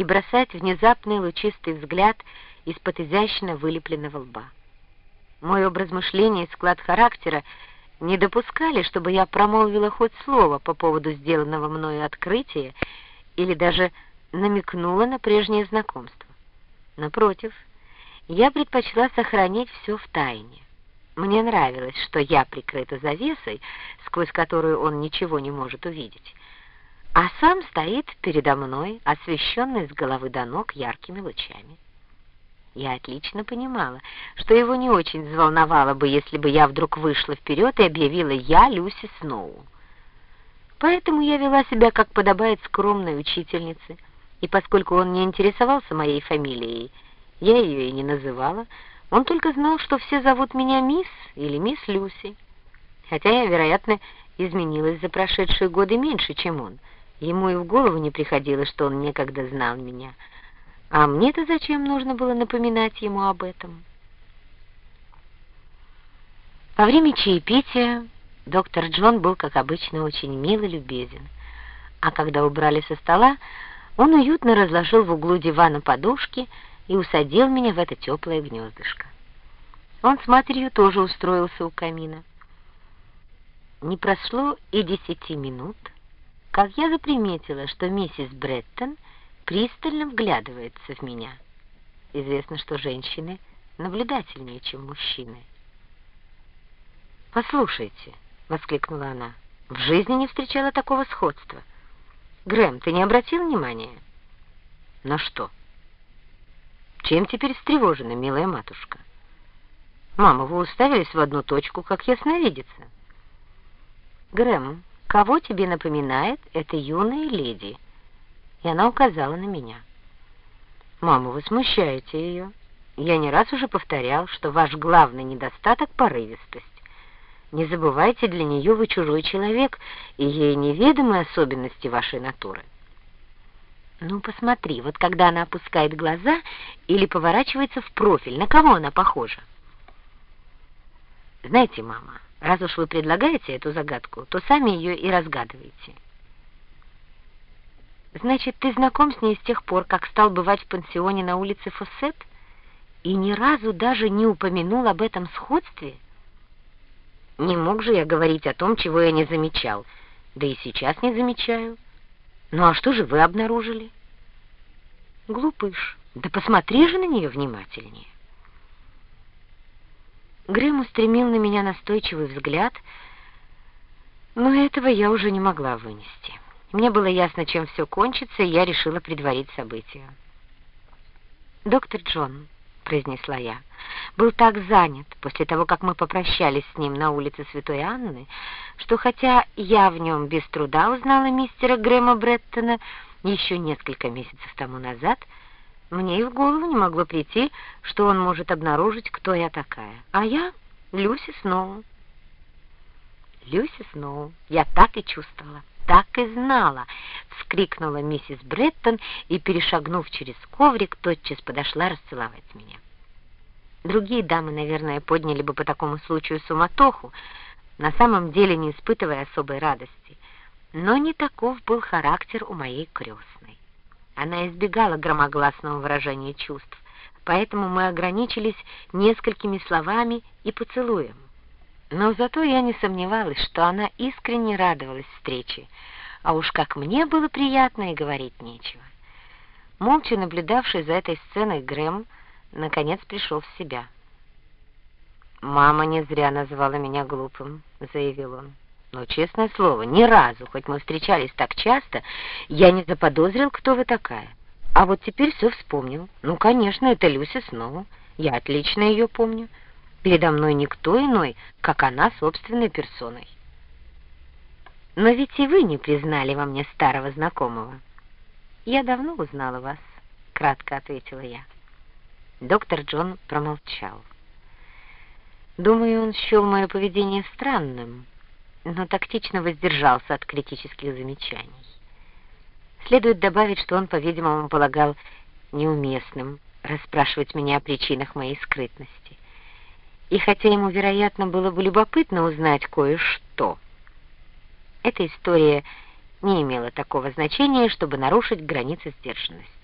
и бросать внезапный лучистый взгляд из-под изящно вылепленного лба. Мой образ мышления и склад характера не допускали, чтобы я промолвила хоть слово по поводу сделанного мною открытия или даже намекнула на прежнее знакомство. Напротив, я предпочла сохранить все в тайне. Мне нравилось, что я прикрыта завесой, сквозь которую он ничего не может увидеть, а сам стоит передо мной, освещенный с головы до ног яркими лучами. Я отлично понимала, что его не очень взволновало бы, если бы я вдруг вышла вперед и объявила «Я Люси Сноу». Поэтому я вела себя, как подобает скромной учительнице, и поскольку он не интересовался моей фамилией, я ее и не называла, он только знал, что все зовут меня мисс или мисс Люси. Хотя я, вероятно, изменилась за прошедшие годы меньше, чем он. Ему и в голову не приходило, что он некогда знал меня — а мне-то зачем нужно было напоминать ему об этом? Во время чаепития доктор Джон был, как обычно, очень мил и любезен. А когда убрали со стола, он уютно разложил в углу дивана подушки и усадил меня в это теплое гнездышко. Он с матерью тоже устроился у камина. Не прошло и десяти минут, как я заприметила, что миссис Бреттон — пристально вглядывается в меня. Известно, что женщины наблюдательнее, чем мужчины. «Послушайте», — воскликнула она, — «в жизни не встречала такого сходства. Грэм, ты не обратил внимания?» «На что?» «Чем теперь встревожена, милая матушка?» «Мама, вы уставились в одну точку, как ясновидица». «Грэм, кого тебе напоминает эта юная леди?» и она указала на меня. «Мама, вы смущаете ее. Я не раз уже повторял, что ваш главный недостаток — порывистость. Не забывайте, для нее вы чужой человек, и ей неведомы особенности вашей натуры». «Ну, посмотри, вот когда она опускает глаза или поворачивается в профиль, на кого она похожа?» «Знаете, мама, раз уж вы предлагаете эту загадку, то сами ее и разгадываете». Значит, ты знаком с ней с тех пор, как стал бывать в пансионе на улице Фоссет? И ни разу даже не упомянул об этом сходстве? Не мог же я говорить о том, чего я не замечал. Да и сейчас не замечаю. Ну а что же вы обнаружили? Глупыш, да посмотри же на нее внимательнее. Грэм устремил на меня настойчивый взгляд, но этого я уже не могла вынести. Мне было ясно, чем все кончится, и я решила предварить события. «Доктор Джон», — произнесла я, — был так занят после того, как мы попрощались с ним на улице Святой Анны, что хотя я в нем без труда узнала мистера Грэма Бреттона еще несколько месяцев тому назад, мне и в голову не могло прийти, что он может обнаружить, кто я такая. А я — Люси Сноу. Люси Сноу. Я так и чувствовала так и знала!» — вскрикнула миссис Бреттон и, перешагнув через коврик, тотчас подошла расцеловать меня. Другие дамы, наверное, подняли бы по такому случаю суматоху, на самом деле не испытывая особой радости. Но не таков был характер у моей крестной. Она избегала громогласного выражения чувств, поэтому мы ограничились несколькими словами и поцелуем. Но зато я не сомневалась, что она искренне радовалась встрече, а уж как мне было приятно и говорить нечего. Молча наблюдавший за этой сценой Грэм наконец пришел в себя. «Мама не зря назвала меня глупым», — заявил он. «Но, честное слово, ни разу, хоть мы встречались так часто, я не заподозрил, кто вы такая. А вот теперь все вспомнил. Ну, конечно, это Люся снова. Я отлично ее помню». Передо мной никто иной, как она собственной персоной. Но ведь и вы не признали во мне старого знакомого. Я давно узнала вас, кратко ответила я. Доктор Джон промолчал. Думаю, он счел мое поведение странным, но тактично воздержался от критических замечаний. Следует добавить, что он, по-видимому, полагал неуместным расспрашивать меня о причинах моей скрытности и хотя ему, вероятно, было бы любопытно узнать кое-что, эта история не имела такого значения, чтобы нарушить границы сдержанности.